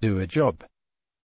do a job.